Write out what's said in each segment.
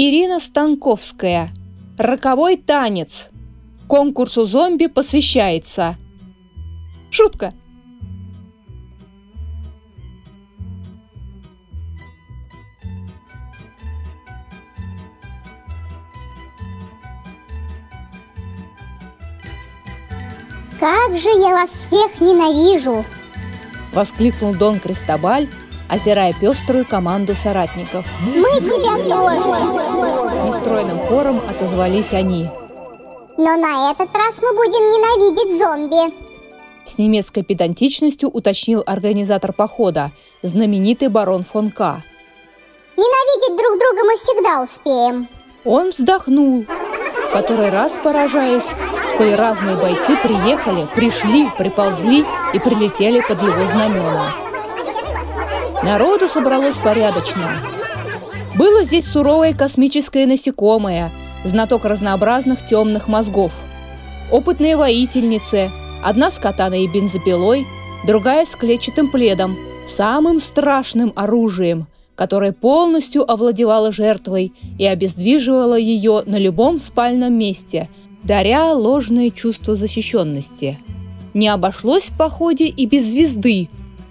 Ирина Станковская. Роковой танец. Конкурсу зомби посвящается. Шутка. Как же я вас всех ненавижу! Воскликнул Дон Кристобаль, озирая пеструю команду соратников. Мы тебя тоже! Нестройным хором отозвались они. Но на этот раз мы будем ненавидеть зомби. С немецкой педантичностью уточнил организатор похода, знаменитый барон фон К. Ненавидеть друг друга мы всегда успеем. Он вздохнул, в который раз поражаясь, сколь разные бойцы приехали, пришли, приползли и прилетели под его знамена. Народу собралось порядочно. Было здесь суровое космическое насекомое, знаток разнообразных темных мозгов, опытные воительницы, одна с катаной и бензопилой, другая с клетчатым пледом, самым страшным оружием, которое полностью овладевало жертвой и обездвиживало ее на любом спальном месте, даря ложное чувство защищенности. Не обошлось в походе и без звезды,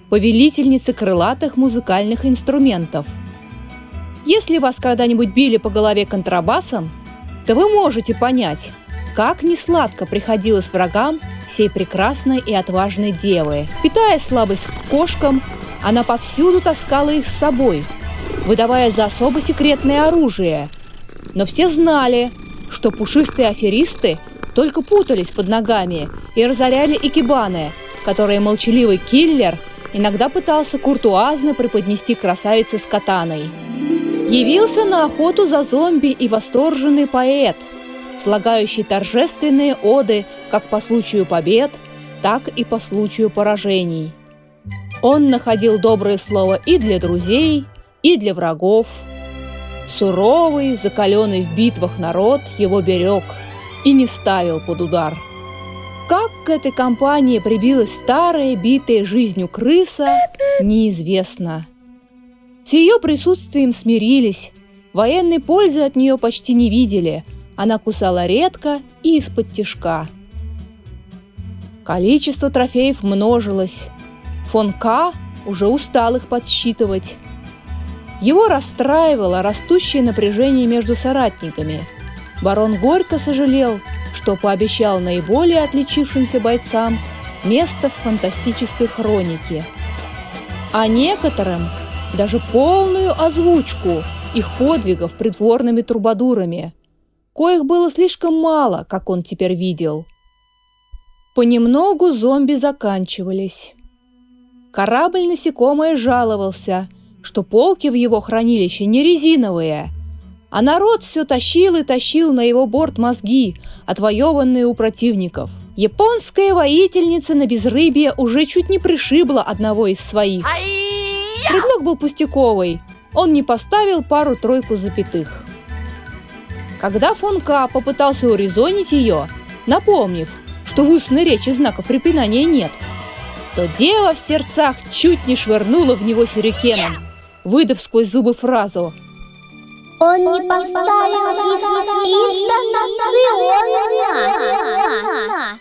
повелительницы крылатых музыкальных инструментов. Если вас когда-нибудь били по голове контрабасом, то вы можете понять, как несладко приходилось врагам сей прекрасной и отважной девы. Питая слабость к кошкам, она повсюду таскала их с собой, выдавая за особо секретное оружие. Но все знали, что пушистые аферисты только путались под ногами и разоряли экибаны, которые молчаливый киллер иногда пытался куртуазно преподнести красавице с катаной. Явился на охоту за зомби и восторженный поэт, слагающий торжественные оды как по случаю побед, так и по случаю поражений. Он находил доброе слово и для друзей, и для врагов. Суровый, закаленный в битвах народ его берег и не ставил под удар – как к этой компании прибилась старая, битая жизнью крыса, неизвестно. С ее присутствием смирились, военной пользы от нее почти не видели, она кусала редко и из-под тишка. Количество трофеев множилось. Фон К уже устал их подсчитывать. Его расстраивало растущее напряжение между соратниками. Барон горько сожалел, что пообещал наиболее отличившимся бойцам место в фантастической хронике. А некоторым даже полную озвучку их подвигов придворными трубадурами, коих было слишком мало, как он теперь видел. Понемногу зомби заканчивались. Корабль насекомое жаловался, что полки в его хранилище не резиновые – а народ все тащил и тащил на его борт мозги, отвоеванные у противников. Японская воительница на безрыбье уже чуть не пришибла одного из своих. Предлог был пустяковый. Он не поставил пару-тройку запятых. Когда фон К попытался урезонить ее, напомнив, что в устной речи знаков препинания нет, то дева в сердцах чуть не швырнула в него сюрикеном, выдав сквозь зубы фразу – он не поставил их интонационно.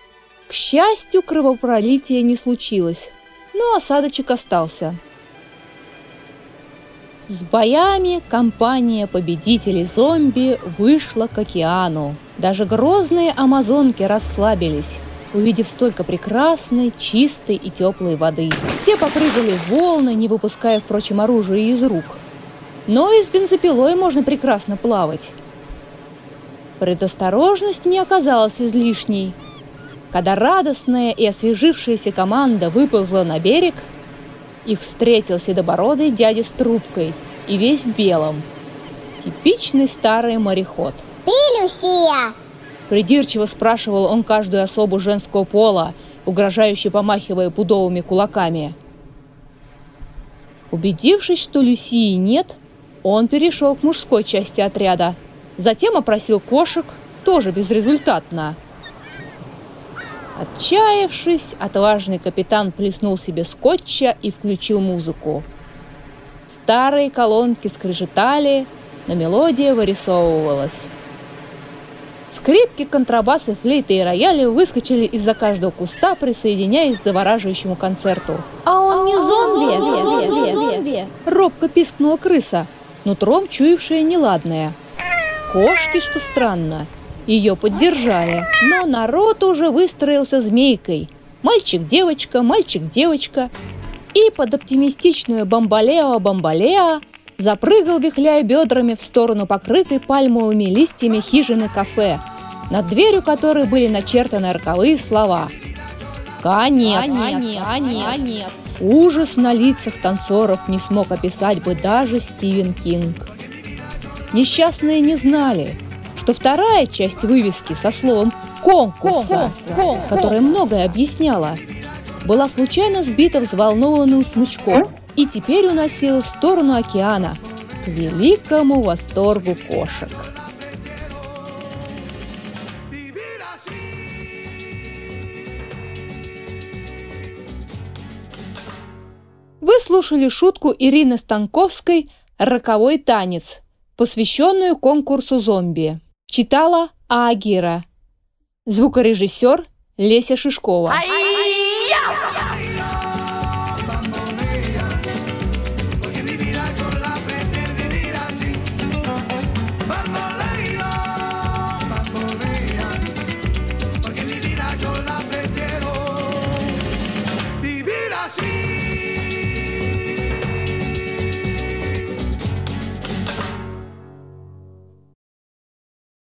К счастью, кровопролития не случилось, но осадочек остался. С боями компания победителей зомби вышла к океану. Даже грозные амазонки расслабились, увидев столько прекрасной, чистой и теплой воды. Все попрыгали в волны, не выпуская, впрочем, оружие из рук – но и с бензопилой можно прекрасно плавать. Предосторожность не оказалась излишней. Когда радостная и освежившаяся команда выползла на берег, их встретил седобородый дядя с трубкой и весь в белом. Типичный старый мореход. «Ты, Люсия?» Придирчиво спрашивал он каждую особу женского пола, угрожающе помахивая пудовыми кулаками. Убедившись, что Люсии нет, он перешел к мужской части отряда. Затем опросил кошек, тоже безрезультатно. Отчаявшись, отважный капитан плеснул себе скотча и включил музыку. Старые колонки скрежетали, но мелодия вырисовывалась. Скрипки, контрабасы, флейты и рояли выскочили из-за каждого куста, присоединяясь к завораживающему концерту. «А он не зомби?» зомби. Робко пискнула крыса, нутром чуявшая неладное. Кошки, что странно, ее поддержали, но народ уже выстроился змейкой. Мальчик-девочка, мальчик-девочка. И под оптимистичную бомбалео-бомбалео запрыгал, вихляя бедрами в сторону покрытой пальмовыми листьями хижины кафе, над дверью которой были начертаны роковые слова. Конец! Конец! Конец! Ужас на лицах танцоров не смог описать бы даже Стивен Кинг. Несчастные не знали, что вторая часть вывески со словом «конкурса», которая многое объясняла, была случайно сбита взволнованным смычком и теперь уносила в сторону океана к великому восторгу кошек. Вы слушали шутку Ирины Станковской «Роковой танец», посвященную конкурсу зомби. Читала Агира. Звукорежиссер Леся Шишкова. Ай-я!